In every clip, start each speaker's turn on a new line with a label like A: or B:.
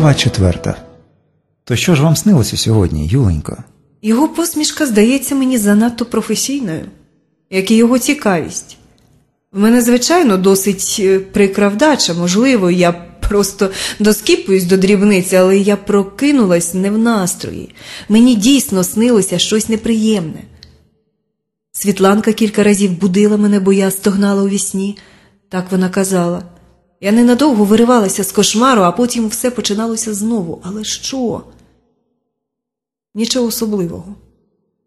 A: Глава четверта. То що ж вам снилося сьогодні, Юленько?
B: Його посмішка здається мені занадто професійною, як і його цікавість. В мене, звичайно, досить е, прикра вдача, можливо, я просто доскіпуюсь до дрібниці, але я прокинулась не в настрої. Мені дійсно снилося щось неприємне. Світланка кілька разів будила мене, бо я стогнала у вісні. Так вона казала. Я ненадовго виривалася з кошмару, а потім все починалося знову. Але що? Нічого особливого.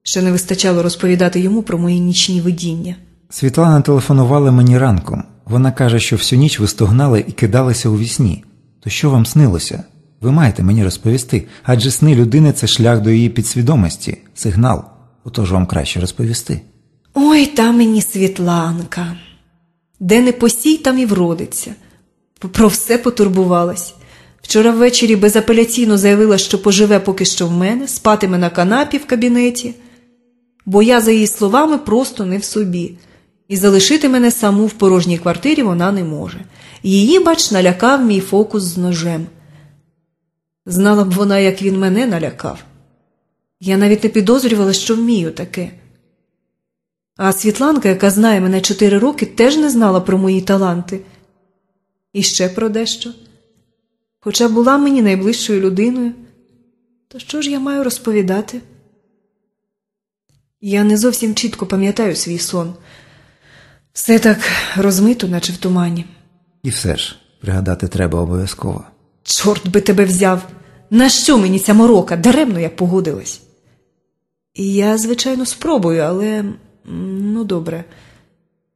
B: Ще не вистачало розповідати йому про мої нічні видіння.
A: Світлана телефонувала мені ранком. Вона каже, що всю ніч ви стогнали і кидалися у вісні. То що вам снилося? Ви маєте мені розповісти, адже сни людини це шлях до її підсвідомості, сигнал. Отож вам краще розповісти.
B: Ой, та мені Світланка. Де не посій, там і вродиться. Про все потурбувалась. Вчора ввечері безапеляційно заявила, що поживе поки що в мене, спатиме на канапі в кабінеті, бо я, за її словами, просто не в собі, і залишити мене саму в порожній квартирі вона не може. Її, бач, налякав мій фокус з ножем. Знала б вона, як він мене налякав. Я навіть не підозрювала, що вмію таке. А Світланка, яка знає мене чотири роки, теж не знала про мої таланти. І ще про дещо. Хоча була мені найближчою людиною, то що ж я маю розповідати? Я не зовсім чітко пам'ятаю свій сон. Все так розмито, наче в тумані.
A: І все ж, пригадати треба обов'язково.
B: Чорт би тебе взяв! На що мені ця морока? Даремно я погодилась. І я, звичайно, спробую, але ну добре.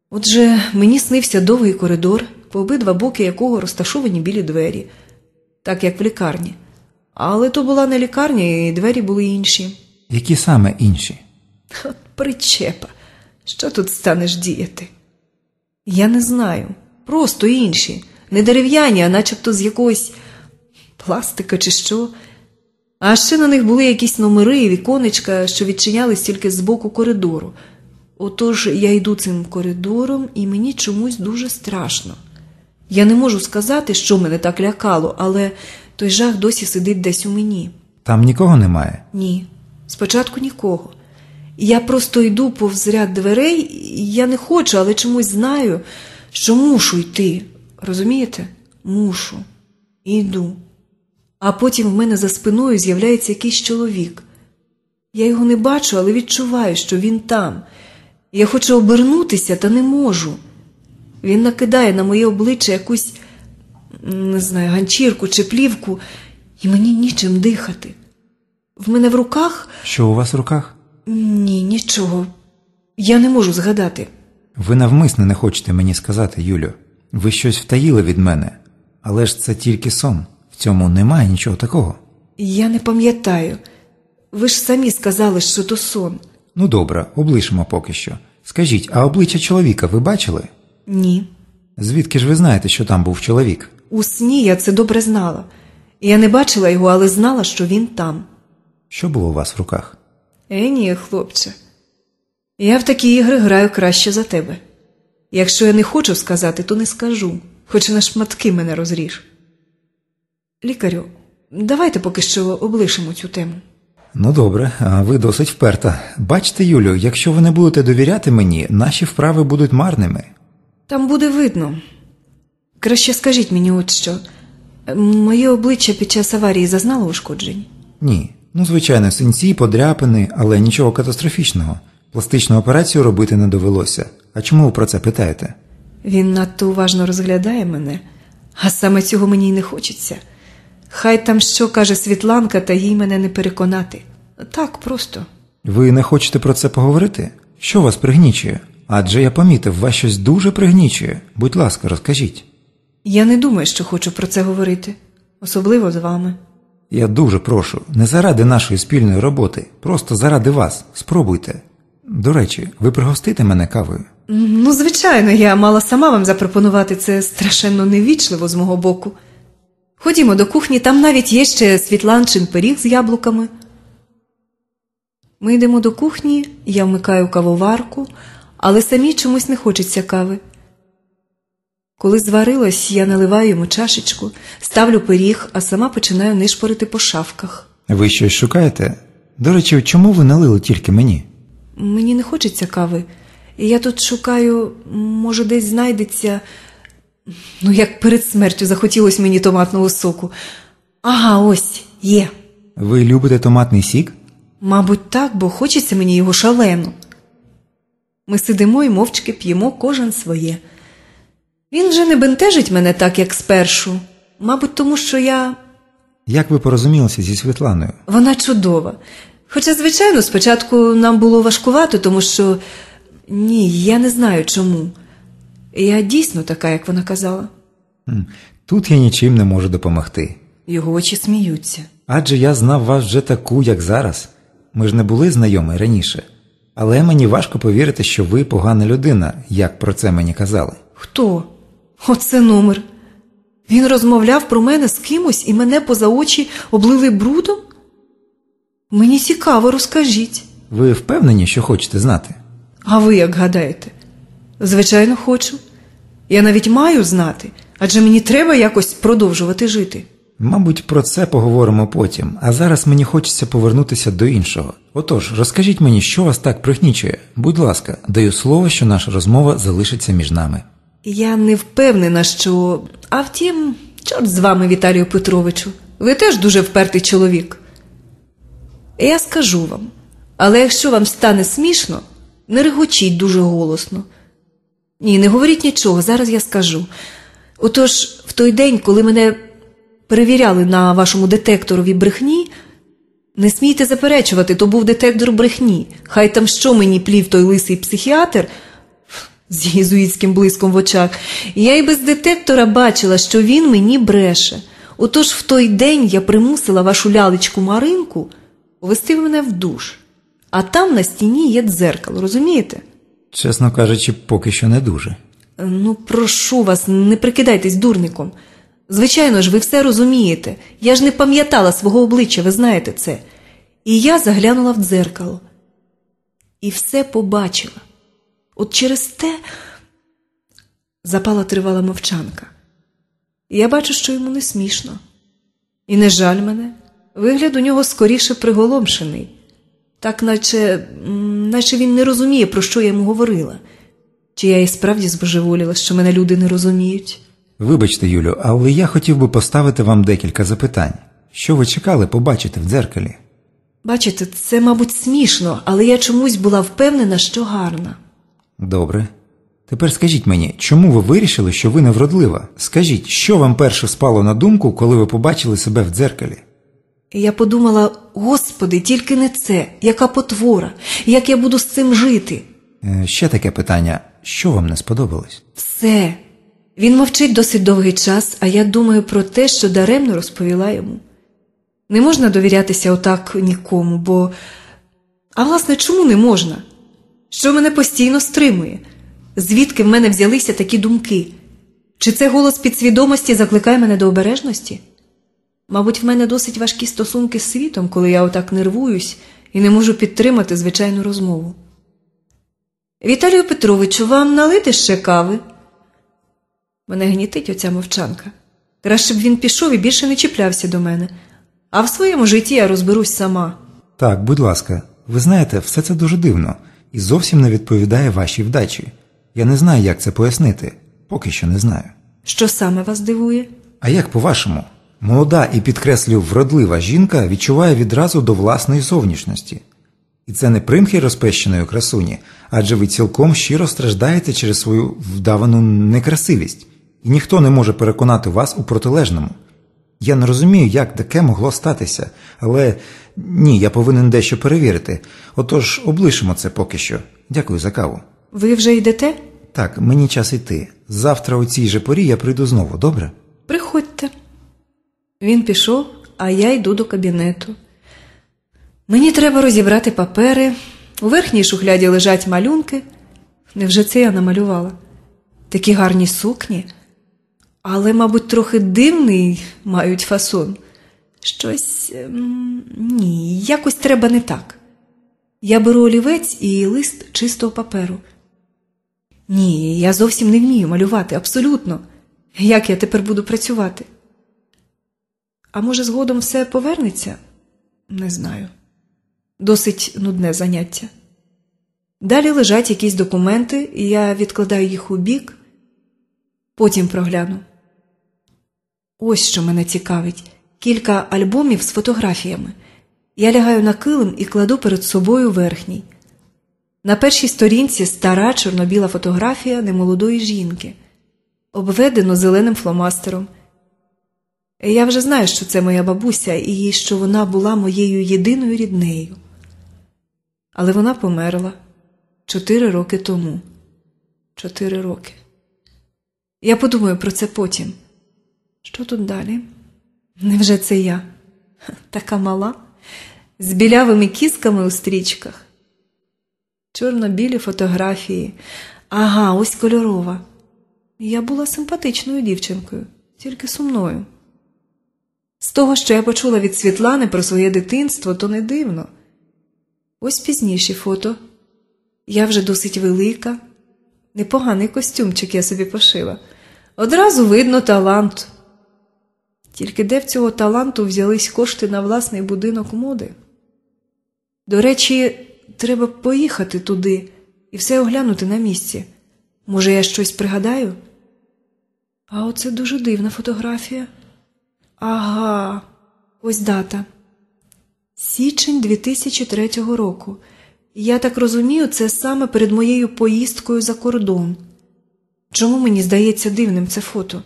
B: Отже, мені снився довгий коридор, по обидва боки якого розташовані білі двері, так як в лікарні. Але то була не лікарня, і двері були інші.
A: Які саме інші?
B: От причепа. Що тут станеш діяти? Я не знаю. Просто інші. Не дерев'яні, а начебто з якогось пластика чи що. А ще на них були якісь номери і віконечка, що відчинялись тільки з боку коридору. Отож я йду цим коридором, і мені чомусь дуже страшно. Я не можу сказати, що мене так лякало, але той жах досі сидить десь у мені.
A: Там нікого немає.
B: Ні, спочатку нікого. Я просто йду повз ряд дверей, я не хочу, але чомусь знаю, що мушу йти. Розумієте? Мушу. І йду. А потім в мене за спиною з'являється якийсь чоловік. Я його не бачу, але відчуваю, що він там. Я хочу обернутися, та не можу. Він накидає на моє обличчя якусь, не знаю, ганчірку чи плівку, і мені нічим дихати. В мене в руках
A: Що у вас в руках?
B: ні, нічого. Я не можу згадати.
A: Ви навмисне не хочете мені сказати, Юлю. Ви щось втаїли від мене. Але ж це тільки сон. В цьому немає нічого такого.
B: Я не пам'ятаю. Ви ж самі сказали, що то сон.
A: Ну добре, облишимо поки що. Скажіть, а обличчя чоловіка ви бачили?
B: Ні.
A: Звідки ж ви знаєте, що там був чоловік?
B: У сні я це добре знала. Я не бачила його, але знала, що він там.
A: Що було у вас в руках?
B: Е, ні, хлопче. Я в такі ігри граю краще за тебе. Якщо я не хочу сказати, то не скажу, хоч на шматки мене розріж. Лікарю, давайте поки що облишимо цю тему.
A: Ну добре, а ви досить вперта. Бачите, Юлю, якщо ви не будете довіряти мені, наші вправи будуть марними.
B: Там буде видно. Краще скажіть мені от що. Моє обличчя під час аварії зазнало ушкоджень?
A: Ні. Ну, звичайно, синці, подряпини, але нічого катастрофічного. Пластичну операцію робити не довелося. А чому ви про це питаєте?
B: Він надто уважно розглядає мене, а саме цього мені й не хочеться. Хай там що каже Світланка, та їй мене не переконати. Так просто.
A: Ви не хочете про це поговорити? Що вас пригнічує? Адже я помітив, вас щось дуже пригнічує. Будь ласка, розкажіть.
B: Я не думаю, що хочу про це говорити, особливо з вами.
A: Я дуже прошу, не заради нашої спільної роботи, просто заради вас. Спробуйте. До речі, ви пригостите мене кавою?
B: Ну, звичайно, я мала сама вам запропонувати це страшенно невічливо з мого боку. Ходімо до кухні, там навіть є ще світланчин пиріг з яблуками. Ми йдемо до кухні, я вмикаю кавоварку, але самій чомусь не хочеться кави. Коли зварилось, я наливаю йому чашечку, ставлю пиріг, а сама починаю нишпорити по шафках.
A: Ви щось шукаєте? До речі, чому ви налили тільки мені?
B: Мені не хочеться кави. Я тут шукаю, може, десь знайдеться. Ну, як перед смертю захотілось мені томатного соку. Ага, ось, є.
A: Ви любите томатний сік?
B: Мабуть, так, бо хочеться мені його шалено. Ми сидимо і мовчки п'ємо кожен своє. Він вже не бентежить мене так, як спершу. Мабуть, тому що я.
A: Як ви порозумілися зі Світланою?
B: Вона чудова. Хоча, звичайно, спочатку нам було важкувато, тому що ні, я не знаю чому. Я дійсно така, як вона казала.
A: Тут я нічим не можу допомогти.
B: Його очі сміються.
A: Адже я знав вас вже таку, як зараз. Ми ж не були знайомі раніше. Але мені важко повірити, що ви погана людина, як про це мені казали.
B: Хто? Оце номер. Він розмовляв про мене з кимось і мене поза очі облили брудом? Мені цікаво, розкажіть.
A: Ви впевнені, що хочете знати?
B: А ви як гадаєте? Звичайно, хочу. Я навіть маю знати, адже мені треба якось продовжувати жити.
A: Мабуть, про це поговоримо потім, а зараз мені хочеться повернутися до іншого. Отож, розкажіть мені, що вас так пригнічує. Будь ласка, даю слово, що наша розмова залишиться між нами.
B: Я не впевнена, що. А втім, чорт з вами, Віталію Петровичу. Ви теж дуже впертий чоловік. Я скажу вам, але якщо вам стане смішно, не регочіть дуже голосно. Ні, не говоріть нічого, зараз я скажу. Отож, в той день, коли мене перевіряли на вашому детекторові брехні, не смійте заперечувати, то був детектор брехні. Хай там що мені плів той лисий психіатр з єзуїтським блиском в очах. Я й без детектора бачила, що він мені бреше. Отож в той день я примусила вашу лялечку Маринку повести мене в душ. А там на стіні є дзеркало, розумієте?
A: Чесно кажучи, поки що не дуже.
B: Ну, прошу вас, не прикидайтесь дурником. Звичайно ж, ви все розумієте. Я ж не пам'ятала свого обличчя, ви знаєте це. І я заглянула в дзеркало. І все побачила. От через те запала тривала мовчанка. Я бачу, що йому не смішно. І не жаль мене. Вигляд у нього скоріше приголомшений. Так, наче, наче він не розуміє, про що я йому говорила. Чи я і справді збожеволіла, що мене люди не розуміють?
A: Вибачте, Юлю, але я хотів би поставити вам декілька запитань. Що ви чекали побачити в дзеркалі?
B: Бачите, це, мабуть, смішно, але я чомусь була впевнена, що гарна.
A: Добре. Тепер скажіть мені, чому ви вирішили, що ви невродлива? Скажіть, що вам перше спало на думку, коли ви побачили себе в дзеркалі?
B: Я подумала: Господи, тільки не це, яка потвора, як я буду з цим жити?
A: Е, ще таке питання: що вам не сподобалось?
B: Все. Він мовчить досить довгий час, а я думаю про те, що даремно розповіла йому. Не можна довірятися отак нікому, бо. А власне, чому не можна? Що мене постійно стримує? Звідки в мене взялися такі думки? Чи це голос підсвідомості закликає мене до обережності? Мабуть, в мене досить важкі стосунки з світом, коли я отак нервуюсь і не можу підтримати звичайну розмову. Віталію Петровичу, вам налити ще кави? Мене гнітить оця мовчанка. Краще б він пішов і більше не чіплявся до мене. А в своєму житті я розберусь сама.
A: Так, будь ласка, ви знаєте, все це дуже дивно і зовсім не відповідає вашій вдачі. Я не знаю, як це пояснити, поки що не знаю.
B: Що саме вас дивує?
A: А як по-вашому? Молода і підкреслю вродлива жінка відчуває відразу до власної зовнішності. І це не примхи розпещеної красуні, адже ви цілком щиро страждаєте через свою вдавану некрасивість, і ніхто не може переконати вас у протилежному. Я не розумію, як таке могло статися, але ні, я повинен дещо перевірити. Отож, облишимо це поки що. Дякую за каву.
B: Ви вже йдете?
A: Так, мені час йти. Завтра у цій же порі я прийду знову, добре?
B: Приходьте. Він пішов, а я йду до кабінету. Мені треба розібрати папери. У верхній шухляді лежать малюнки. Невже це я намалювала? Такі гарні сукні, але, мабуть, трохи дивний мають фасон. Щось ем, ні, якось треба не так. Я беру олівець і лист чистого паперу. Ні, я зовсім не вмію малювати, абсолютно. Як я тепер буду працювати? А може, згодом все повернеться? Не знаю. Досить нудне заняття. Далі лежать якісь документи, і я відкладаю їх у бік, потім прогляну. Ось що мене цікавить кілька альбомів з фотографіями. Я лягаю на килим і кладу перед собою верхній. На першій сторінці стара чорно-біла фотографія немолодої жінки, обведено зеленим фломастером. Я вже знаю, що це моя бабуся і що вона була моєю єдиною ріднею. Але вона померла чотири роки тому. Чотири роки. Я подумаю про це потім. Що тут далі? Невже це я? Така мала, з білявими кісками у стрічках. Чорно-білі фотографії. Ага, ось кольорова. Я була симпатичною дівчинкою, тільки сумною. З того, що я почула від Світлани про своє дитинство, то не дивно. Ось пізніші фото. Я вже досить велика, непоганий костюмчик я собі пошила. Одразу видно талант. Тільки де в цього таланту взялись кошти на власний будинок моди? До речі, треба поїхати туди і все оглянути на місці. Може, я щось пригадаю? А оце дуже дивна фотографія. Ага, ось дата. Січень 2003 року. Я так розумію, це саме перед моєю поїздкою за кордон. Чому мені здається дивним це фото?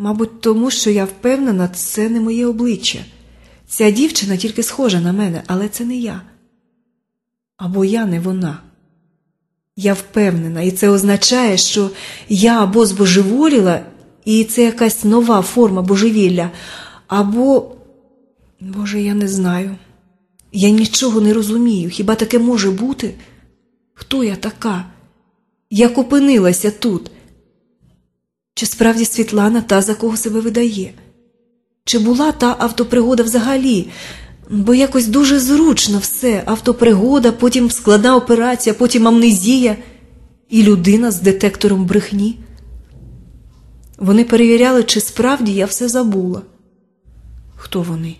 B: Мабуть, тому що я впевнена, це не моє обличчя. Ця дівчина тільки схожа на мене, але це не я. Або я не вона. Я впевнена, і це означає, що я або збожеволіла, і це якась нова форма божевілля, або, Боже, я не знаю. Я нічого не розумію. Хіба таке може бути? Хто я така? Як опинилася тут? Чи справді Світлана та, за кого себе видає? Чи була та автопригода взагалі? Бо якось дуже зручно все автопригода, потім складна операція, потім амнезія і людина з детектором брехні. Вони перевіряли, чи справді я все забула. Хто вони?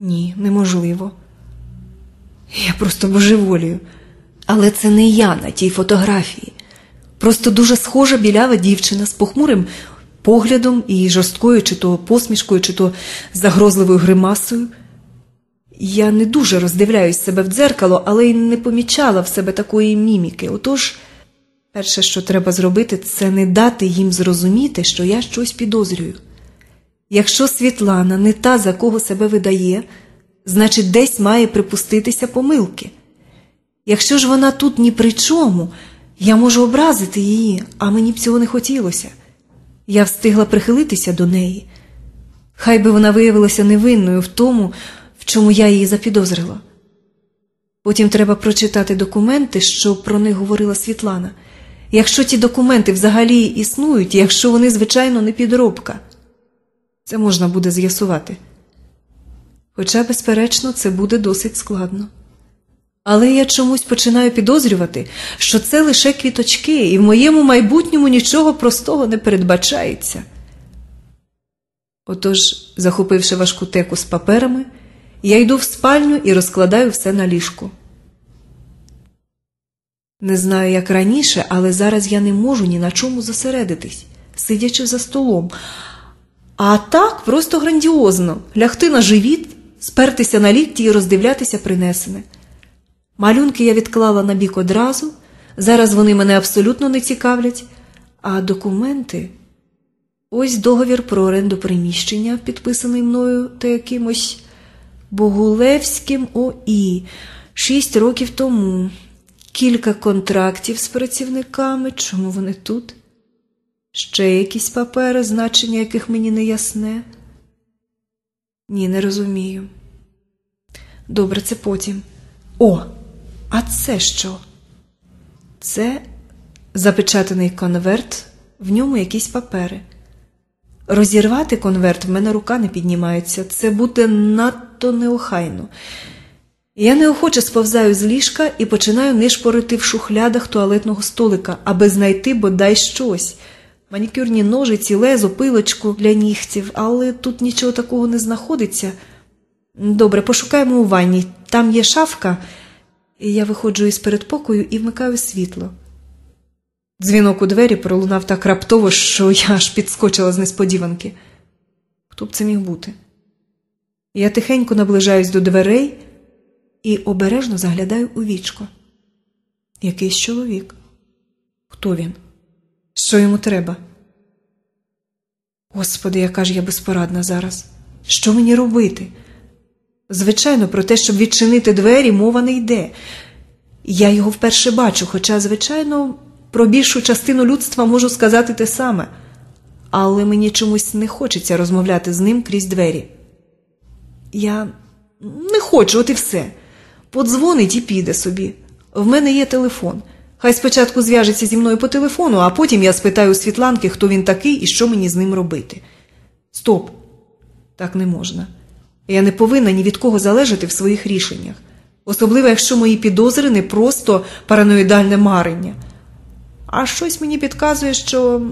B: Ні, неможливо. Я просто божеволію. Але це не я на тій фотографії. Просто дуже схожа білява дівчина з похмурим поглядом і жорсткою, чи то посмішкою, чи то загрозливою гримасою. Я не дуже роздивляюсь себе в дзеркало, але й не помічала в себе такої міміки. Отож, перше, що треба зробити, це не дати їм зрозуміти, що я щось підозрюю. Якщо Світлана не та, за кого себе видає, значить, десь має припуститися помилки. Якщо ж вона тут ні при чому, я можу образити її, а мені б цього не хотілося. Я встигла прихилитися до неї. Хай би вона виявилася невинною в тому, в чому я її запідозрила. Потім треба прочитати документи, що про них говорила Світлана. Якщо ті документи взагалі існують, якщо вони, звичайно, не підробка, це можна буде з'ясувати. Хоча, безперечно, це буде досить складно. Але я чомусь починаю підозрювати, що це лише квіточки, і в моєму майбутньому нічого простого не передбачається. Отож, захопивши важку теку з паперами, я йду в спальню і розкладаю все на ліжку. Не знаю, як раніше, але зараз я не можу ні на чому зосередитись, сидячи за столом. А так просто грандіозно лягти на живіт, спертися на лікті і роздивлятися принесене. Малюнки я відклала на бік одразу, зараз вони мене абсолютно не цікавлять, а документи ось договір про оренду приміщення, підписаний мною та якимось Богулевським ОІ шість років тому, кілька контрактів з працівниками, чому вони тут? Ще якісь папери, значення яких мені не ясне? Ні, не розумію. Добре, це потім. О, а це що? Це запечатаний конверт, в ньому якісь папери. Розірвати конверт в мене рука не піднімається. Це буде надто неохайно. Я неохоче сповзаю з ліжка і починаю нишпорити в шухлядах туалетного столика, аби знайти бодай щось. Манікюрні ножиці, лезо, пилочку для нігтів, але тут нічого такого не знаходиться. Добре, пошукаємо у ванні. Там є шафка. Я виходжу із передпокою і вмикаю світло. Дзвінок у двері пролунав так раптово, що я аж підскочила з несподіванки. Хто б це міг бути? Я тихенько наближаюсь до дверей і обережно заглядаю у вічко. Якийсь чоловік. Хто він? Що йому треба? Господи, яка ж я безпорадна зараз. Що мені робити? Звичайно, про те, щоб відчинити двері, мова не йде. Я його вперше бачу, хоча, звичайно, про більшу частину людства можу сказати те саме, але мені чомусь не хочеться розмовляти з ним крізь двері. Я не хочу, от і все. Подзвонить і піде собі. В мене є телефон. Хай спочатку зв'яжеться зі мною по телефону, а потім я спитаю у Світланки, хто він такий і що мені з ним робити. Стоп, так не можна. Я не повинна ні від кого залежати в своїх рішеннях, особливо якщо мої підозри не просто параноїдальне марення. А щось мені підказує, що.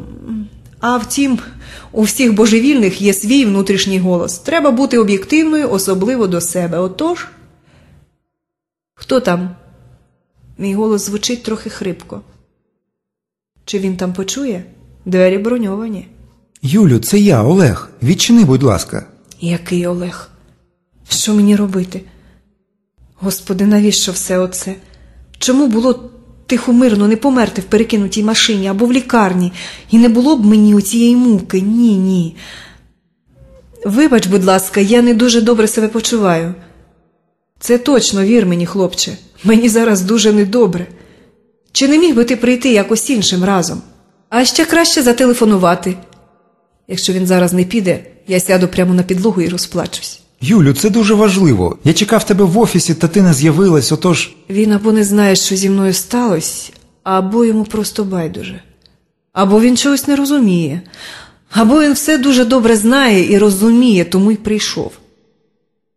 B: А втім, у всіх божевільних є свій внутрішній голос. Треба бути об'єктивною, особливо до себе. Отож. Хто там? Мій голос звучить трохи хрипко. Чи він там почує? Двері броньовані.
A: Юлю, це я, Олег. Відчини, будь ласка.
B: Який Олег? Що мені робити? Господи, навіщо все оце? Чому було тихо мирно не померти в перекинутій машині або в лікарні, і не було б мені оцієї муки? Ні, ні. Вибач, будь ласка, я не дуже добре себе почуваю. Це точно, вір мені, хлопче. Мені зараз дуже недобре. Чи не міг би ти прийти якось іншим разом? А ще краще зателефонувати. Якщо він зараз не піде, я сяду прямо на підлогу і розплачусь.
A: Юлю, це дуже важливо. Я чекав тебе в офісі, та ти не з'явилась, отож.
B: Він або не знає, що зі мною сталося, або йому просто байдуже. Або він чогось не розуміє, або він все дуже добре знає і розуміє, тому й прийшов.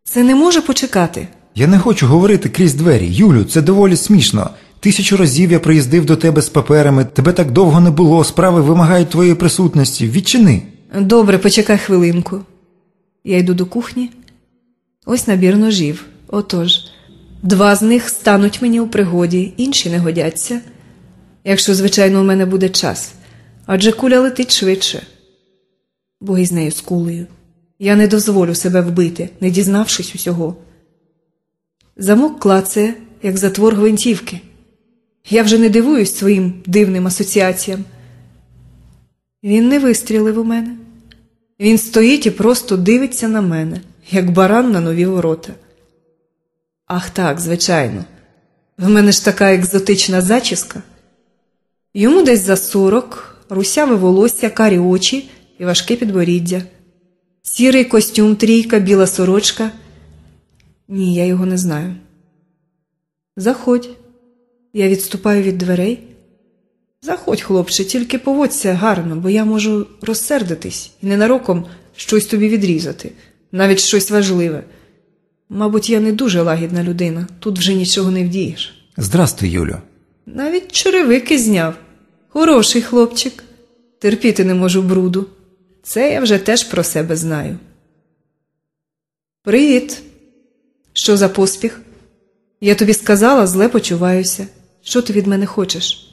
B: Це не може почекати.
A: Я не хочу говорити крізь двері. Юлю, це доволі смішно. Тисячу разів я приїздив до тебе з паперами, тебе так довго не було, справи вимагають твоєї присутності. Відчини.
B: Добре, почекай хвилинку. Я йду до кухні. Ось набір ножів. Отож, два з них стануть мені у пригоді, інші не годяться. Якщо, звичайно, у мене буде час. Адже куля летить швидше. Бо із нею з кулею. Я не дозволю себе вбити, не дізнавшись усього. Замок клацає, як затвор гвинтівки. Я вже не дивуюсь своїм дивним асоціаціям. Він не вистрілив у мене. Він стоїть і просто дивиться на мене, як баран на нові ворота. Ах так, звичайно. В мене ж така екзотична зачіска. Йому десь за сорок, русяве волосся, карі очі і важке підборіддя. Сірий костюм, трійка, біла сорочка. Ні, я його не знаю. Заходь. Я відступаю від дверей. Заходь, хлопче, тільки поводься гарно, бо я можу розсердитись і ненароком щось тобі відрізати, навіть щось важливе. Мабуть, я не дуже лагідна людина, тут вже нічого не вдієш.
A: Здрастуй, Юлю.
B: Навіть черевики зняв. Хороший хлопчик. Терпіти не можу бруду. Це я вже теж про себе знаю. Привіт. Що за поспіх? Я тобі сказала, зле почуваюся. Що ти від мене хочеш?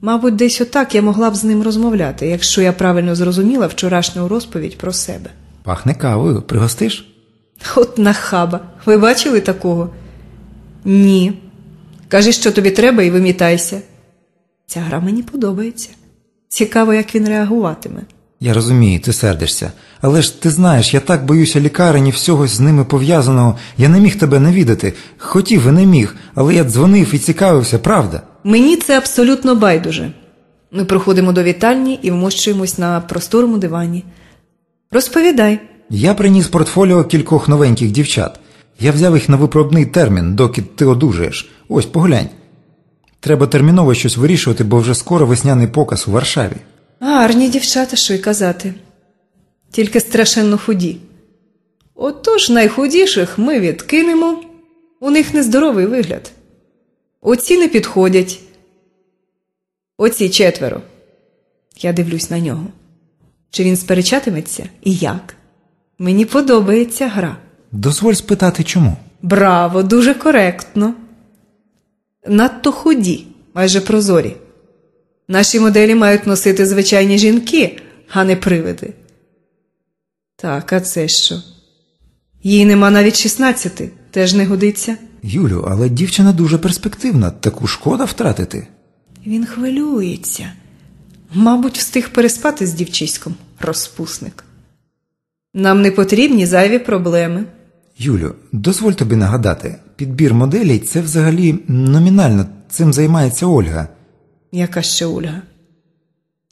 B: Мабуть, десь отак я могла б з ним розмовляти, якщо я правильно зрозуміла вчорашню розповідь про себе.
A: Пахне кавою, пригостиш?
B: От нахаба. Ви бачили такого? Ні. Кажи, що тобі треба, і вимітайся. Ця гра мені подобається. Цікаво, як він реагуватиме.
A: Я розумію, ти сердишся. Але ж ти знаєш, я так боюся лікарень і всього з ними пов'язаного. Я не міг тебе навідати. Хотів і не міг, але я дзвонив і цікавився, правда?
B: Мені це абсолютно байдуже. Ми проходимо до вітальні і вмощуємось на просторому дивані. Розповідай.
A: Я приніс портфоліо кількох новеньких дівчат. Я взяв їх на випробний термін, доки ти одужаєш. Ось поглянь. Треба терміново щось вирішувати, бо вже скоро весняний показ у Варшаві.
B: Гарні дівчата, що й казати. Тільки страшенно худі. Отож найхудіших ми відкинемо, У них нездоровий вигляд. Оці не підходять. Оці четверо. Я дивлюсь на нього. Чи він сперечатиметься і як? Мені подобається гра.
A: Дозволь спитати чому.
B: Браво, дуже коректно. Надто худі, майже прозорі. Наші моделі мають носити звичайні жінки, а не привиди. Так, а це що? Їй нема навіть 16, теж не годиться.
A: Юлю, але дівчина дуже перспективна, таку шкода втратити.
B: Він хвилюється. Мабуть, встиг переспати з дівчиськом, розпусник. Нам не потрібні зайві проблеми.
A: Юлю, дозволь тобі нагадати, підбір моделей це взагалі номінально цим займається Ольга.
B: Яка ще Ольга?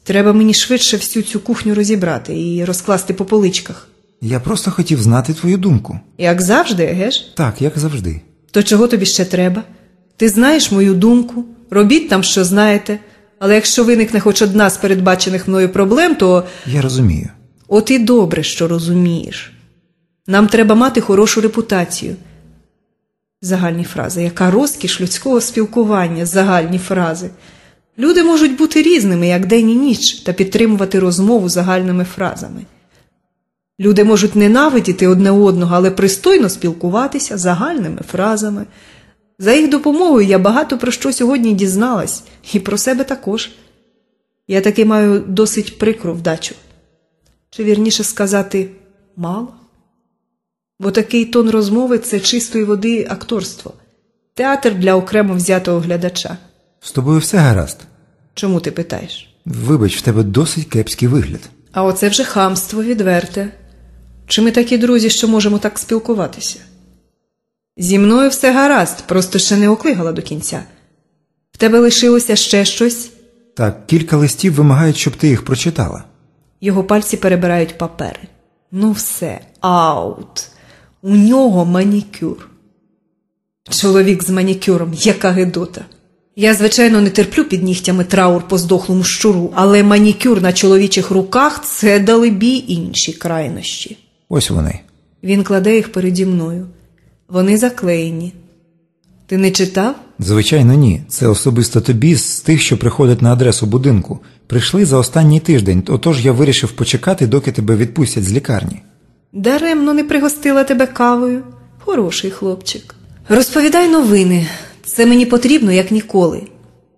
B: Треба мені швидше всю цю кухню розібрати і розкласти по поличках.
A: Я просто хотів знати твою думку.
B: Як завжди, геш?
A: Так, як завжди.
B: То чого тобі ще треба? Ти знаєш мою думку, робіть там, що знаєте, але якщо виникне хоч одна з передбачених мною проблем, то
A: Я розумію.
B: от і добре, що розумієш. Нам треба мати хорошу репутацію. Загальні фрази. Яка розкіш людського спілкування, загальні фрази. Люди можуть бути різними, як день і ніч, та підтримувати розмову загальними фразами. Люди можуть ненавидіти одне одного, але пристойно спілкуватися загальними фразами. За їх допомогою я багато про що сьогодні дізналась, і про себе також. Я таки маю досить прикру вдачу. Чи вірніше сказати, мало? Бо такий тон розмови це чистої води акторство, театр для окремо взятого глядача.
A: З тобою все гаразд.
B: Чому ти питаєш?
A: Вибач, в тебе досить кепський вигляд.
B: А оце вже хамство відверте. Чи ми такі друзі, що можемо так спілкуватися? Зі мною все гаразд, просто ще не оклигала до кінця. В тебе лишилося ще щось?
A: Так, кілька листів вимагають, щоб ти їх прочитала.
B: Його пальці перебирають папери. Ну все, аут. У нього манікюр. Чоловік з манікюром, яка гидота. Я, звичайно, не терплю під нігтями траур по здохлому щуру, але манікюр на чоловічих руках це далебі інші крайнощі.
A: Ось вони.
B: Він кладе їх переді мною. Вони заклеєні. Ти не читав?
A: Звичайно, ні. Це особисто тобі з тих, що приходять на адресу будинку. Прийшли за останній тиждень, отож я вирішив почекати, доки тебе відпустять з лікарні.
B: Даремно не пригостила тебе кавою. Хороший хлопчик. Розповідай новини. Це мені потрібно, як ніколи.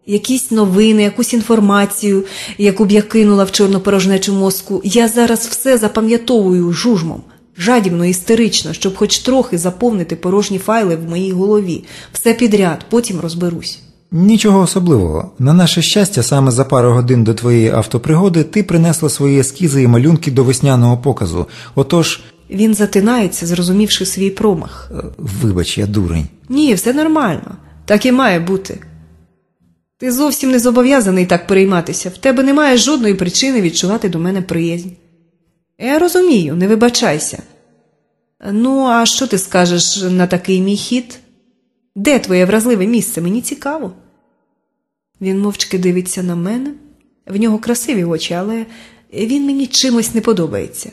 B: Якісь новини, якусь інформацію, яку б я кинула в чорну порожнечу мозку. Я зараз все запам'ятовую жужмом, жадібно, істерично, щоб хоч трохи заповнити порожні файли в моїй голові. Все підряд, потім розберусь.
A: Нічого особливого. На наше щастя, саме за пару годин до твоєї автопригоди ти принесла свої ескізи і малюнки до весняного показу. Отож,
B: Він затинається, зрозумівши свій промах.
A: е, вибач, я дурень.
B: Ні, все нормально. Так і має бути. Ти зовсім не зобов'язаний так перейматися. В тебе немає жодної причини відчувати до мене приязнь. Я розумію, не вибачайся. Ну, а що ти скажеш на такий мій хід? Де твоє вразливе місце? Мені цікаво. Він мовчки дивиться на мене. В нього красиві очі, але він мені чимось не подобається.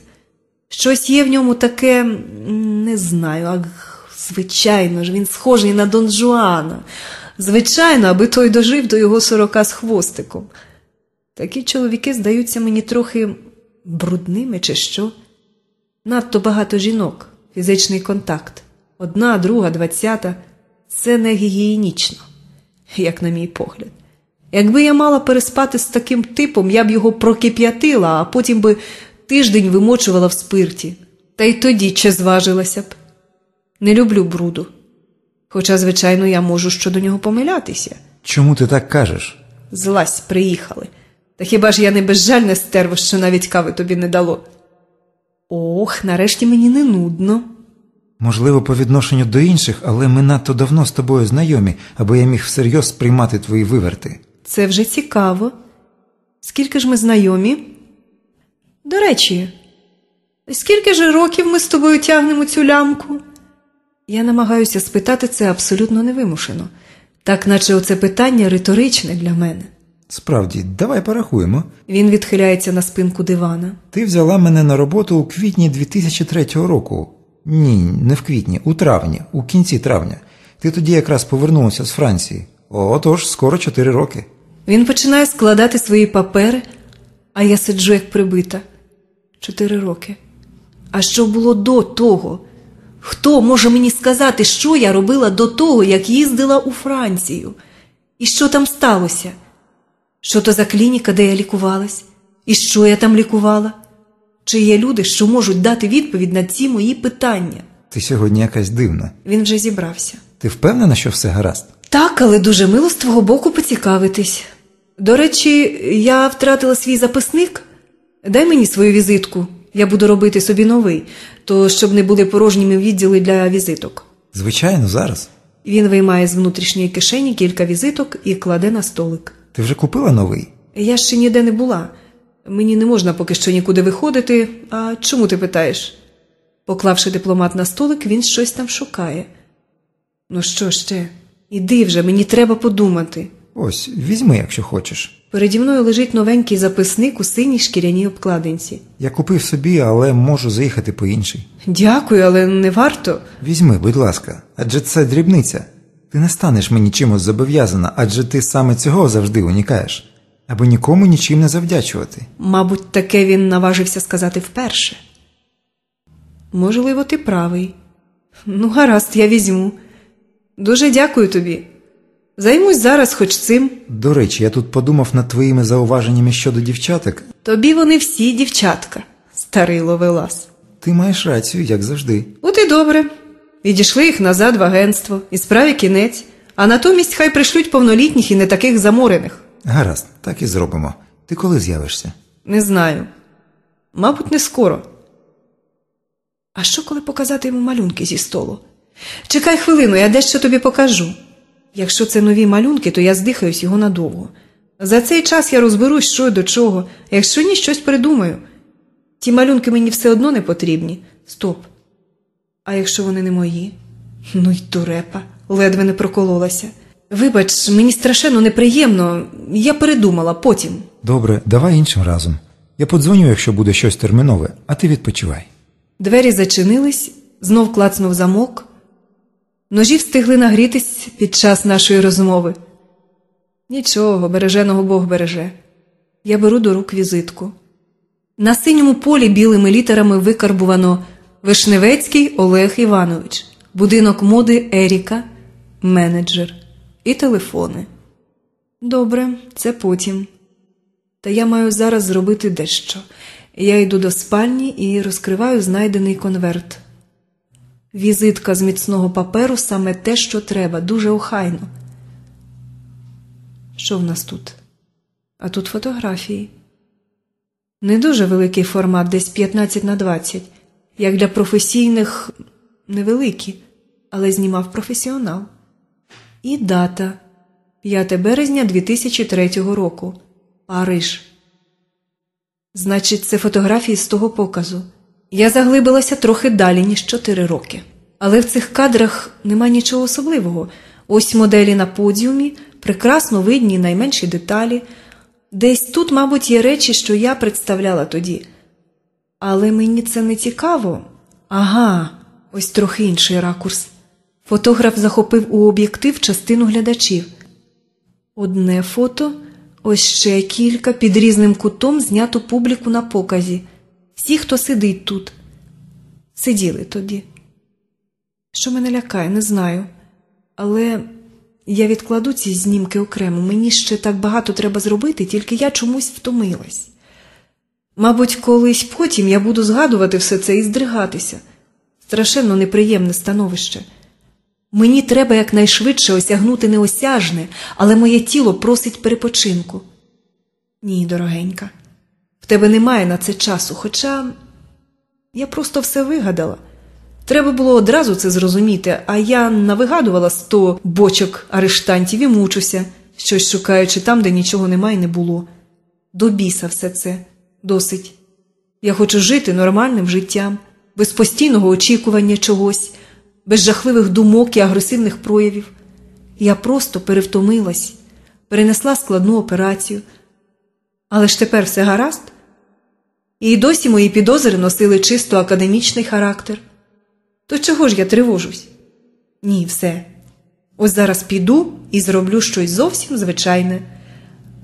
B: Щось є в ньому таке, не знаю, а звичайно ж, він схожий на Дон Жуана. Звичайно, аби той дожив до його сорока з хвостиком. Такі чоловіки здаються мені трохи брудними чи що. Надто багато жінок, фізичний контакт. Одна, друга, двадцята це не гігієнічно, як на мій погляд. Якби я мала переспати з таким типом, я б його прокип'ятила, а потім би тиждень вимочувала в спирті. Та й тоді чи зважилася б. Не люблю бруду. Хоча, звичайно, я можу щодо нього помилятися.
A: Чому ти так кажеш?
B: Злась, приїхали. Та хіба ж я не безжальне стерво, що навіть кави тобі не дало? Ох, нарешті мені не нудно.
A: Можливо, по відношенню до інших, але ми надто давно з тобою знайомі, аби я міг всерйоз сприймати твої виверти.
B: Це вже цікаво. Скільки ж ми знайомі? До речі, скільки ж років ми з тобою тягнемо цю лямку? Я намагаюся спитати це абсолютно невимушено, так наче оце питання риторичне для мене.
A: Справді, давай порахуємо.
B: Він відхиляється на спинку дивана.
A: Ти взяла мене на роботу у квітні 2003 року. Ні, не в квітні, у травні, у кінці травня. Ти тоді якраз повернулася з Франції. Отож, скоро чотири роки.
B: Він починає складати свої папери, а я сиджу як прибита. Чотири роки. А що було до того? Хто може мені сказати, що я робила до того, як їздила у Францію? І що там сталося? Що то за клініка, де я лікувалась? І що я там лікувала? Чи є люди, що можуть дати відповідь на ці мої питання?
A: Ти сьогодні якась дивна.
B: Він вже зібрався.
A: Ти впевнена, що все гаразд?
B: Так, але дуже мило з твого боку поцікавитись. До речі, я втратила свій записник. Дай мені свою візитку. Я буду робити собі новий, то щоб не були порожніми відділи для візиток.
A: Звичайно, зараз.
B: Він виймає з внутрішньої кишені кілька візиток і кладе на столик.
A: Ти вже купила новий?
B: Я ще ніде не була. Мені не можна поки що нікуди виходити. А чому ти питаєш? Поклавши дипломат на столик, він щось там шукає. Ну що ще? Іди вже, мені треба подумати.
A: Ось, візьми, якщо хочеш.
B: Переді мною лежить новенький записник у синій шкіряній обкладинці.
A: Я купив собі, але можу заїхати по інший.
B: Дякую, але не варто.
A: Візьми, будь ласка, адже це дрібниця. Ти не станеш мені чимось зобов'язана, адже ти саме цього завжди унікаєш. Аби нікому нічим не завдячувати.
B: Мабуть, таке він наважився сказати вперше. Можливо, ти правий. Ну, гаразд, я візьму. Дуже дякую тобі. Займусь зараз хоч цим.
A: До речі, я тут подумав над твоїми зауваженнями щодо дівчаток.
B: Тобі вони всі дівчатка, старий ловелас.
A: Ти маєш рацію, як завжди.
B: От і добре. Відійшли їх назад в агентство, і справі кінець, а натомість хай пришлють повнолітніх і не таких заморених.
A: Гаразд, так і зробимо. Ти коли з'явишся?
B: Не знаю. Мабуть, не скоро. А що, коли показати йому малюнки зі столу? Чекай хвилину, я дещо тобі покажу. Якщо це нові малюнки, то я здихаюсь його надовго. За цей час я розберусь, що й до чого, якщо ні, щось придумаю. Ті малюнки мені все одно не потрібні. Стоп. А якщо вони не мої? Ну й дурепа, ледве не прокололася. Вибач, мені страшенно неприємно, я передумала потім.
A: Добре, давай іншим разом. Я подзвоню, якщо буде щось термінове, а ти відпочивай.
B: Двері зачинились, знов клацнув замок. Ножі встигли нагрітись під час нашої розмови. Нічого, береженого Бог береже. Я беру до рук візитку. На синьому полі білими літерами викарбувано Вишневецький Олег Іванович, будинок моди Еріка, менеджер і телефони. Добре, це потім. Та я маю зараз зробити дещо. Я йду до спальні і розкриваю знайдений конверт. Візитка з міцного паперу саме те, що треба, дуже охайно. Що в нас тут? А тут фотографії. Не дуже великий формат, десь 15 на 20, як для професійних невеликі, але знімав професіонал. І дата 5 березня 2003 року. Париж. Значить, це фотографії з того показу. Я заглибилася трохи далі, ніж 4 роки. Але в цих кадрах нема нічого особливого. Ось моделі на подіумі, прекрасно видні найменші деталі. Десь тут, мабуть, є речі, що я представляла тоді. Але мені це не цікаво. Ага, ось трохи інший ракурс. Фотограф захопив у об'єктив частину глядачів. Одне фото, ось ще кілька під різним кутом знято публіку на показі. Всі, хто сидить тут. Сиділи тоді. Що мене лякає, не знаю. Але я відкладу ці знімки окремо. Мені ще так багато треба зробити, тільки я чомусь втомилась. Мабуть, колись потім я буду згадувати все це і здригатися. Страшенно неприємне становище. Мені треба якнайшвидше осягнути неосяжне, але моє тіло просить перепочинку. Ні, дорогенька, в тебе немає на це часу, хоча я просто все вигадала. Треба було одразу це зрозуміти, а я навигадувала сто бочок арештантів і мучуся, щось шукаючи там, де нічого немає і не було. До біса все це досить. Я хочу жити нормальним життям, без постійного очікування чогось, без жахливих думок і агресивних проявів. Я просто перевтомилась, перенесла складну операцію. Але ж тепер все гаразд. І досі мої підозри носили чисто академічний характер. То чого ж я тривожусь? Ні, все. Ось зараз піду і зроблю щось зовсім звичайне.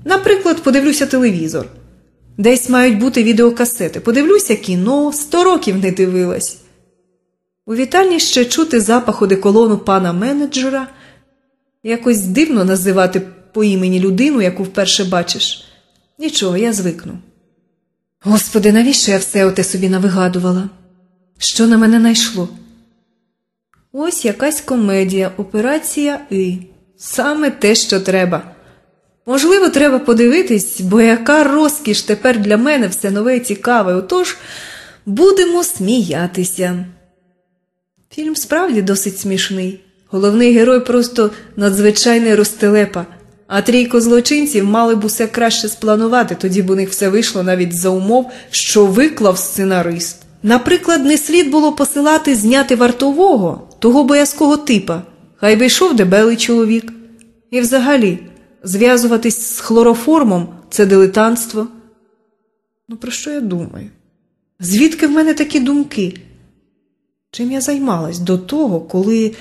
B: Наприклад, подивлюся телевізор. Десь мають бути відеокасети. Подивлюся кіно, сто років не дивилась. У вітальні ще чути запах одеколону пана менеджера, якось дивно називати по імені людину, яку вперше бачиш. Нічого, я звикну. Господи, навіщо я все оте собі навигадувала? Що на мене найшло? Ось якась комедія, операція І. Саме те, що треба. Можливо, треба подивитись, бо яка розкіш тепер для мене все нове і цікаве. Отож, будемо сміятися. Фільм справді досить смішний. Головний герой просто надзвичайний розтелепа, а трійко злочинців мали б усе краще спланувати, тоді б у них все вийшло навіть за умов, що виклав сценарист. Наприклад, не слід було посилати зняти вартового, того боязкого типа, хай би йшов дебелий чоловік. І взагалі, зв'язуватись з хлороформом це дилетантство. Ну, про що я думаю? Звідки в мене такі думки? Чим я займалась до того, коли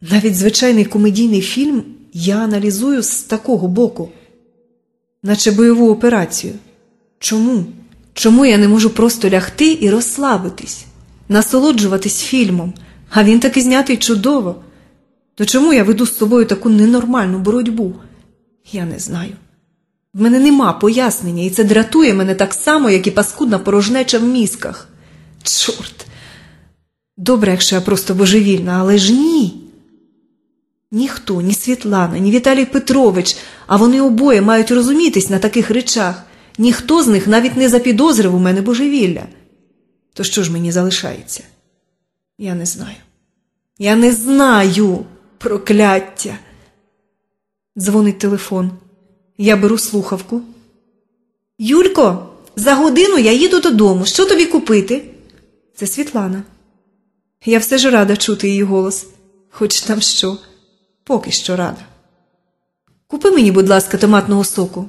B: навіть звичайний комедійний фільм я аналізую з такого боку, наче бойову операцію? Чому? Чому я не можу просто лягти і розслабитись, насолоджуватись фільмом, а він таки знятий чудово? То чому я веду з собою таку ненормальну боротьбу? Я не знаю. В мене нема пояснення, і це дратує мене так само, як і паскудна порожнеча в мізках. Чорт! Добре, якщо я просто божевільна, але ж ні. Ніхто, ні Світлана, ні Віталій Петрович, а вони обоє мають розумітись на таких речах. Ніхто з них навіть не запідозрив у мене божевілля. То що ж мені залишається? Я не знаю. Я не знаю, прокляття. Дзвонить телефон. Я беру слухавку. Юлько, за годину я їду додому. Що тобі купити? Це Світлана. Я все ж рада чути її голос, хоч там що, поки що рада. Купи мені, будь ласка, томатного соку.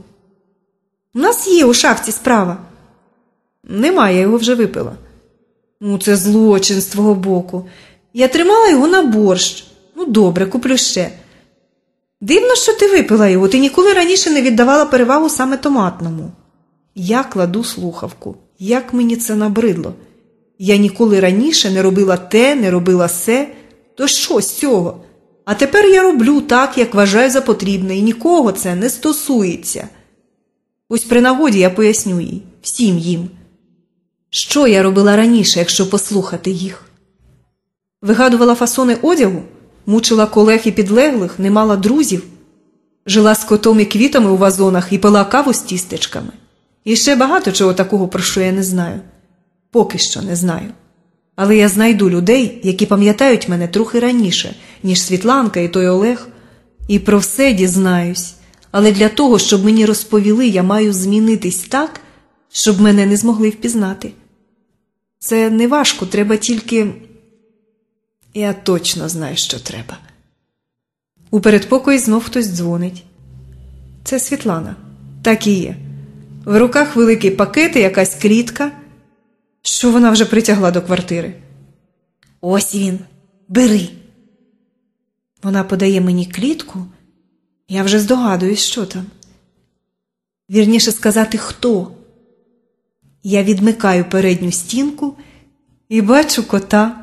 B: У нас є у шафці справа. Немає, я його вже випила. Ну, це злочин з твого боку. Я тримала його на борщ. Ну, добре, куплю ще. Дивно, що ти випила його, ти ніколи раніше не віддавала перевагу саме томатному. Я кладу слухавку. Як мені це набридло. Я ніколи раніше не робила те, не робила се, то що з цього? А тепер я роблю так, як вважаю за потрібне, і нікого це не стосується. Ось при нагоді я поясню їй, всім їм. Що я робила раніше, якщо послухати їх? Вигадувала фасони одягу, мучила колег і підлеглих, не мала друзів, жила з котом і квітами у вазонах і пила каву з тістечками. І ще багато чого такого, про що я не знаю. Поки що не знаю. Але я знайду людей, які пам'ятають мене трохи раніше, ніж Світланка і той Олег, і про все дізнаюсь. Але для того, щоб мені розповіли, я маю змінитись так, щоб мене не змогли впізнати. Це не важко, треба тільки. Я точно знаю, що треба. У передпокої знов хтось дзвонить. Це Світлана. Так і є. В руках великий пакет і якась клітка, що вона вже притягла до квартири. Ось він, бери. Вона подає мені клітку. Я вже здогадуюсь, що там. Вірніше сказати, хто. Я відмикаю передню стінку і бачу кота.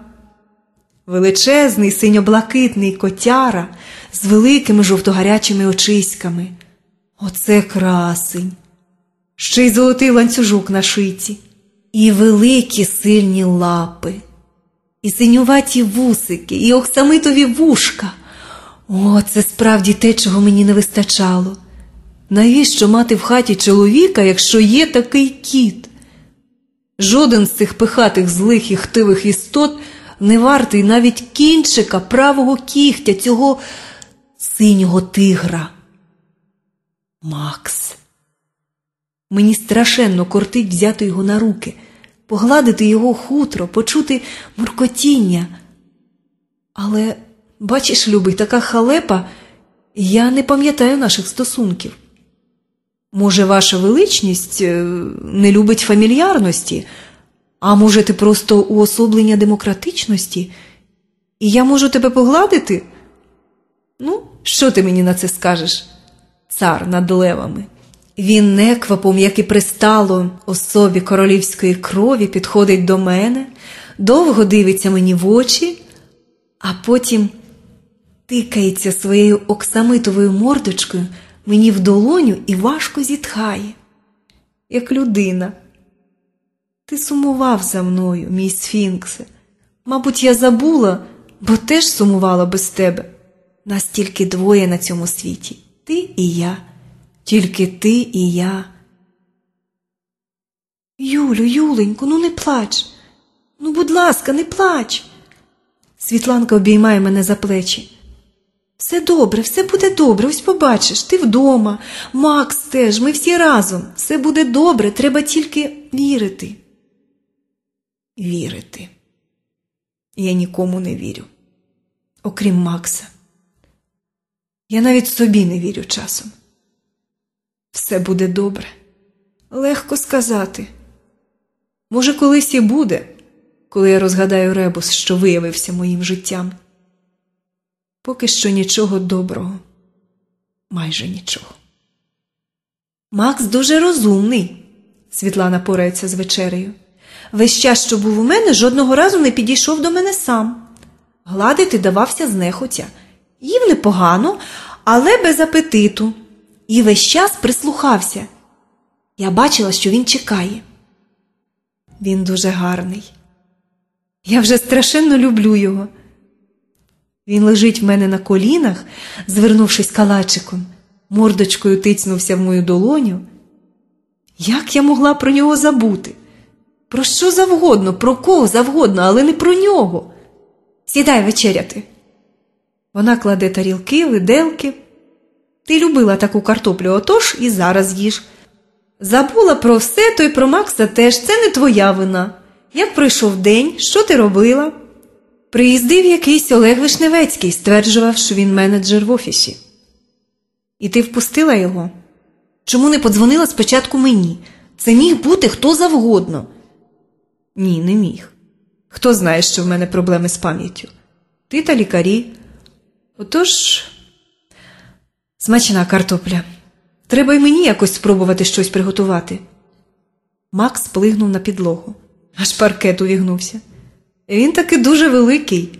B: Величезний синьо-блакитний котяра з великими жовтогарячими очиськами. Оце красень. Ще й золотий ланцюжок на шиці, і великі сильні лапи, і синюваті вусики, і оксамитові вушка. О, це справді те, чого мені не вистачало. Навіщо мати в хаті чоловіка, якщо є такий кіт? Жоден з цих пихатих злих і хтивих істот не вартий навіть кінчика правого кігтя цього синього тигра. Макс. Мені страшенно кортить взяти його на руки, погладити його хутро, почути муркотіння. Але, бачиш, любий, така халепа, я не пам'ятаю наших стосунків. Може, ваша величність е, не любить фамільярності, а може, ти просто уособлення демократичності, і я можу тебе погладити? Ну, що ти мені на це скажеш, цар над левами? Він неквапом, як і пристало особі королівської крові, підходить до мене, довго дивиться мені в очі, а потім тикається своєю оксамитовою мордочкою мені в долоню і важко зітхає, як людина. Ти сумував за мною, мій сфінксе. Мабуть, я забула, бо теж сумувала без тебе. Нас тільки двоє на цьому світі ти і я, тільки ти і я. Юлю, Юленьку, ну не плач. Ну, будь ласка, не плач. Світланка обіймає мене за плечі. Все добре, все буде добре, ось побачиш, ти вдома, Макс теж, ми всі разом. Все буде добре, треба тільки вірити. Вірити. Я нікому не вірю, окрім Макса. Я навіть собі не вірю часом. Все буде добре. Легко сказати. Може, колись і буде, коли я розгадаю ребус, що виявився моїм життям. Поки що нічого доброго, майже нічого. Макс дуже розумний, Світлана порається з вечерею. Весь час, що був у мене, жодного разу не підійшов до мене сам. Гладити давався знехотя. Їв непогано, але без апетиту. І весь час прислухався. Я бачила, що він чекає. Він дуже гарний. Я вже страшенно люблю його. Він лежить в мене на колінах, звернувшись калачиком, мордочкою тицнувся в мою долоню. Як я могла про нього забути? Про що завгодно, про кого завгодно, але не про нього. Сідай вечеряти. Вона кладе тарілки, виделки. Ти любила таку картоплю, отож і зараз їж. Забула про все, то й про Макса теж. Це не твоя вина. Як пройшов день, що ти робила? Приїздив якийсь Олег Вишневецький, стверджував, що він менеджер в офісі. І ти впустила його? Чому не подзвонила спочатку мені? Це міг бути хто завгодно. Ні, не міг. Хто знає, що в мене проблеми з пам'яттю? Ти та лікарі. Отож, смачна картопля. Треба й мені якось спробувати щось приготувати. Макс плигнув на підлогу, аж паркет увігнувся. Він таки дуже великий.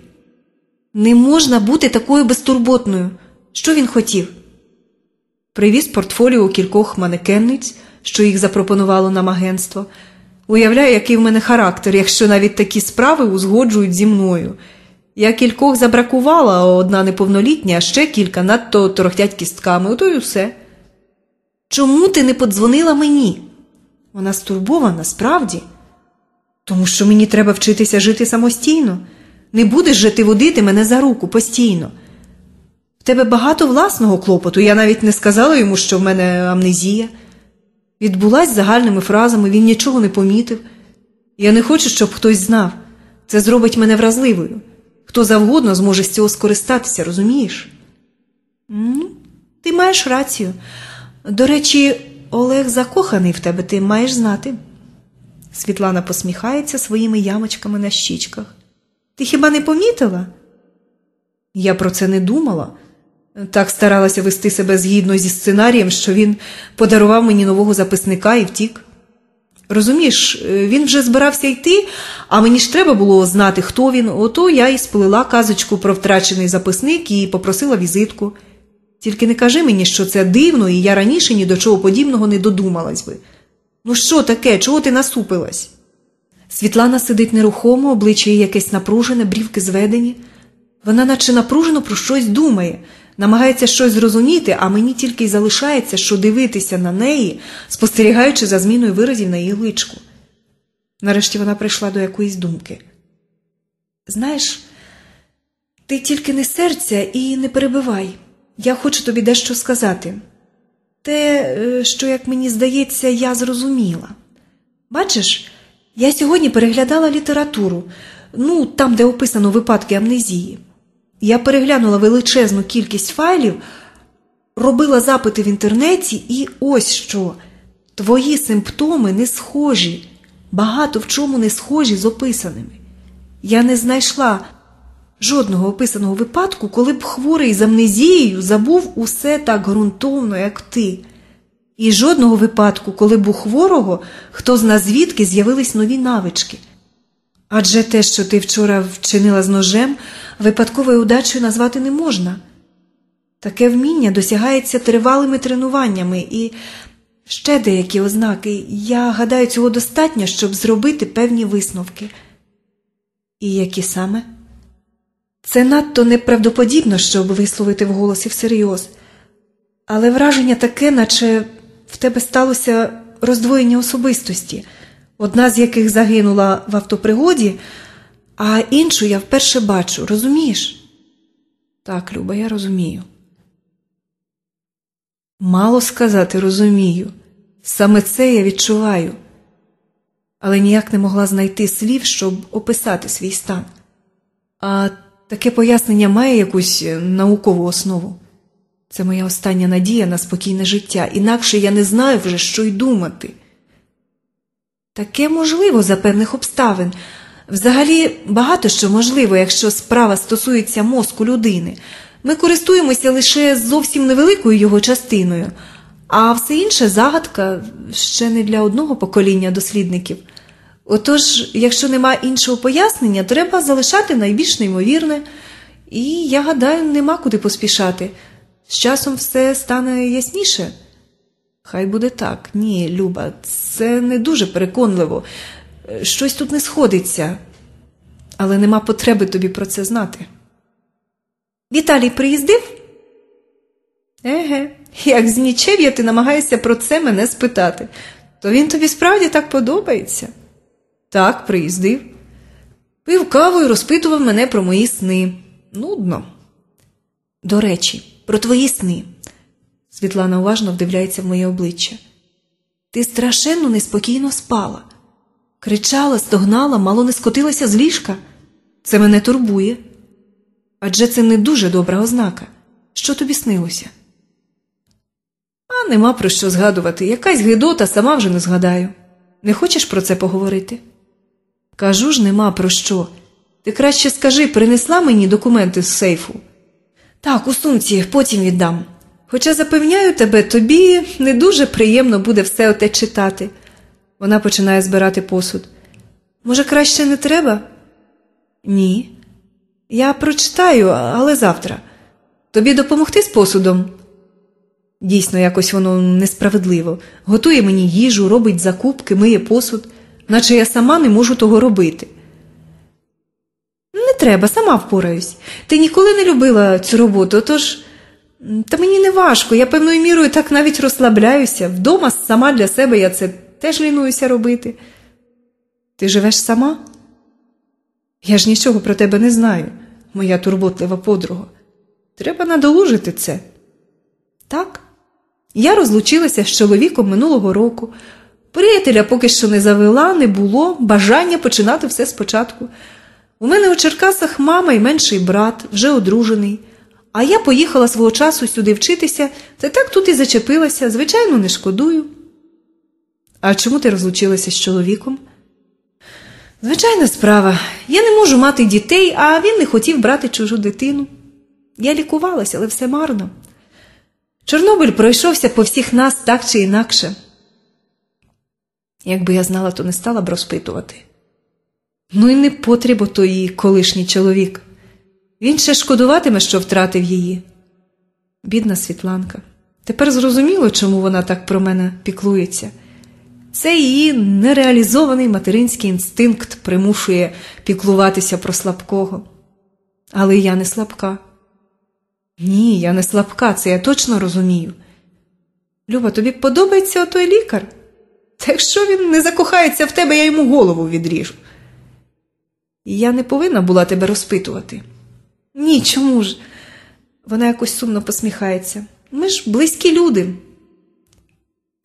B: Не можна бути такою безтурботною. Що він хотів? Привіз портфоліо кількох манекенниць, що їх запропонувало нам агентство. Уявляю, який в мене характер, якщо навіть такі справи узгоджують зі мною. Я кількох забракувала, одна неповнолітня, а ще кілька надто торохтять кістками, ото й усе. Чому ти не подзвонила мені? Вона стурбована, справді. Тому що мені треба вчитися жити самостійно. Не будеш же ти водити мене за руку постійно. В тебе багато власного клопоту, я навіть не сказала йому, що в мене амнезія. Відбулась загальними фразами, він нічого не помітив. Я не хочу, щоб хтось знав. Це зробить мене вразливою. Хто завгодно зможе з цього скористатися, розумієш? Ну, Ти маєш рацію. До речі, Олег закоханий в тебе, ти маєш знати. Світлана посміхається своїми ямочками на щічках. Ти хіба не помітила? Я про це не думала. Так старалася вести себе згідно зі сценарієм, що він подарував мені нового записника і втік. Розумієш, він вже збирався йти, а мені ж треба було знати, хто він. Ото я і сплела казочку про втрачений записник і попросила візитку. Тільки не кажи мені, що це дивно, і я раніше ні до чого подібного не додумалась би. Ну, що таке? Чого ти насупилась? Світлана сидить нерухомо, обличчя її якесь напружене, брівки зведені. Вона, наче напружено про щось думає, намагається щось зрозуміти, а мені тільки й залишається, що дивитися на неї, спостерігаючи за зміною виразів на її личку. Нарешті вона прийшла до якоїсь думки. Знаєш, ти тільки не серця і не перебивай. Я хочу тобі дещо сказати. Те, е, що, як мені здається, я зрозуміла. Бачиш, я сьогодні переглядала літературу, ну, там, де описано випадки амнезії. Я переглянула величезну кількість файлів, робила запити в інтернеті, і ось що. Твої симптоми не схожі, багато в чому не схожі з описаними. Я не знайшла Жодного описаного випадку, коли б хворий з амнезією забув усе так ґрунтовно, як ти. І жодного випадку, коли б у хворого, хто зна звідки з'явились нові навички. Адже те, що ти вчора вчинила з ножем, випадковою удачею назвати не можна. Таке вміння досягається тривалими тренуваннями і ще деякі ознаки. Я гадаю, цього достатньо, щоб зробити певні висновки. І які саме? Це надто неправдоподібно, щоб висловити вголос і всерйоз. Але враження таке, наче в тебе сталося роздвоєння особистості, одна з яких загинула в автопригоді, а іншу я вперше бачу, розумієш? Так, Люба, я розумію. Мало сказати, розумію. Саме це я відчуваю, але ніяк не могла знайти слів, щоб описати свій стан. А таке пояснення має якусь е, наукову основу. Це моя остання надія на спокійне життя, інакше я не знаю вже, що й думати. Таке можливо за певних обставин. Взагалі, багато що можливо, якщо справа стосується мозку людини. Ми користуємося лише зовсім невеликою його частиною, а все інше загадка ще не для одного покоління дослідників. Отож, якщо нема іншого пояснення, треба залишати найбільш неймовірне, і я гадаю, нема куди поспішати. З часом все стане ясніше. Хай буде так. Ні, Люба, це не дуже переконливо. Щось тут не сходиться, але нема потреби тобі про це знати. Віталій приїздив? Еге, як з нічев'я ти намагаєшся про це мене спитати, то він тобі справді так подобається. Так, приїздив. Пив каву і розпитував мене про мої сни. Нудно. До речі, про твої сни. Світлана уважно вдивляється в моє обличчя. Ти страшенно неспокійно спала. Кричала, стогнала, мало не скотилася з ліжка. Це мене турбує. Адже це не дуже добра ознака. Що тобі снилося? А нема про що згадувати. Якась гидота сама вже не згадаю. Не хочеш про це поговорити? Кажу ж, нема про що. Ти краще скажи, принесла мені документи з сейфу? Так, у сумці, потім віддам. Хоча запевняю тебе, тобі не дуже приємно буде все оте читати. Вона починає збирати посуд. Може, краще не треба? Ні. Я прочитаю, але завтра. Тобі допомогти з посудом? Дійсно, якось воно несправедливо. Готує мені їжу, робить закупки, миє посуд, наче я сама не можу того робити. Не треба, сама впораюсь. Ти ніколи не любила цю роботу, тож. Та мені не важко, я певною мірою так навіть розслабляюся. Вдома сама для себе я це теж лінуюся робити. Ти живеш сама? Я ж нічого про тебе не знаю, моя турботлива подруга. Треба надолужити це. Так, я розлучилася з чоловіком минулого року. Приятеля поки що не завела, не було, бажання починати все спочатку. У мене у Черкасах мама і менший брат, вже одружений. А я поїхала свого часу сюди вчитися, та так тут і зачепилася, звичайно, не шкодую. А чому ти розлучилася з чоловіком? Звичайна справа. Я не можу мати дітей, а він не хотів брати чужу дитину. Я лікувалася, але все марно. Чорнобиль пройшовся по всіх нас так чи інакше. Якби я знала, то не стала б розпитувати. Ну і не потрібо то її колишній чоловік. Він ще шкодуватиме, що втратив її. Бідна Світланка. Тепер зрозуміло, чому вона так про мене піклується. Це її нереалізований материнський інстинкт примушує піклуватися про слабкого. Але я не слабка. Ні, я не слабка, це я точно розумію. Люба, тобі подобається отой лікар? Та якщо він не закохається в тебе, я йому голову відріжу. Я не повинна була тебе розпитувати. Ні, чому ж? Вона якось сумно посміхається. Ми ж близькі люди.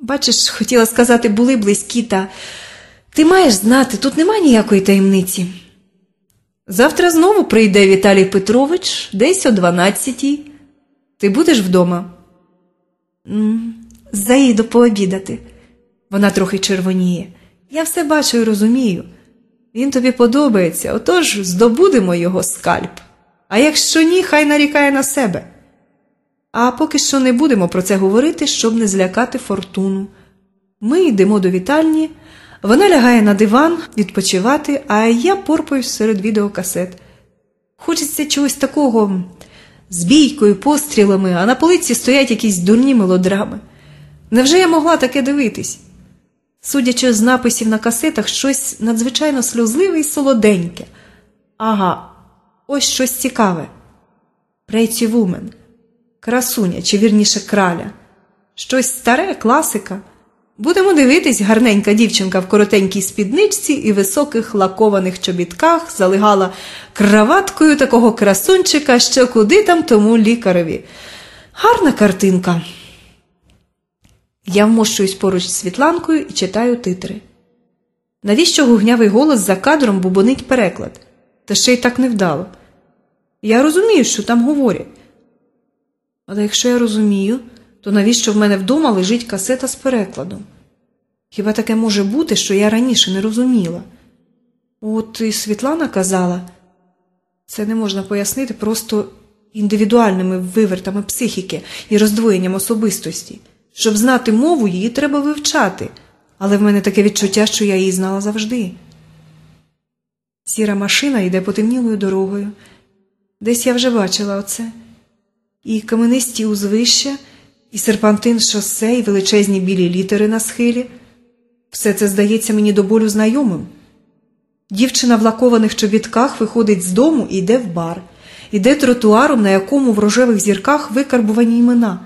B: Бачиш, хотіла сказати, були близькі, та ти маєш знати, тут нема ніякої таємниці. Завтра знову прийде Віталій Петрович десь о дванадцятій. Ти будеш вдома? Заїду пообідати. Вона трохи червоніє. Я все бачу і розумію. Він тобі подобається, отож здобудемо його скальп. А якщо ні, хай нарікає на себе. А поки що не будемо про це говорити, щоб не злякати фортуну. Ми йдемо до вітальні, вона лягає на диван відпочивати, а я порпаюсь серед відеокасет. Хочеться чогось такого з бійкою, пострілами, а на полиці стоять якісь дурні мелодрами. Невже я могла таке дивитись? Судячи з написів на касетах, щось надзвичайно сльозливе і солоденьке. Ага, ось щось цікаве. Pretty Woman. Красуня, чи вірніше краля. Щось старе, класика. Будемо дивитись, гарненька дівчинка в коротенькій спідничці і високих лакованих чобітках залигала краваткою такого красунчика, що куди там тому лікареві. Гарна картинка. Я вмощуюсь поруч з Світланкою і читаю титри. Навіщо гугнявий голос за кадром бубонить переклад? Та ще й так невдало. Я розумію, що там говорять. Але якщо я розумію, то навіщо в мене вдома лежить касета з перекладом? Хіба таке може бути, що я раніше не розуміла? От і Світлана казала, це не можна пояснити просто індивідуальними вивертами психіки і роздвоєнням особистості. Щоб знати мову, її треба вивчати, але в мене таке відчуття, що я її знала завжди. Сіра машина йде потемнілою дорогою. Десь я вже бачила оце. І каменисті узвища, і серпантин шосе, і величезні білі літери на схилі. Все це здається мені до болю знайомим. Дівчина в лакованих чобітках виходить з дому і йде в бар, іде тротуаром, на якому в рожевих зірках викарбувані імена.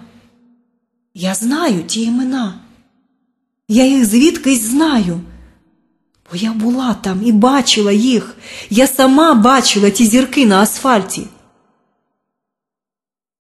B: Я знаю ті імена. Я їх звідкись знаю. Бо я була там і бачила їх. Я сама бачила ті зірки на асфальті.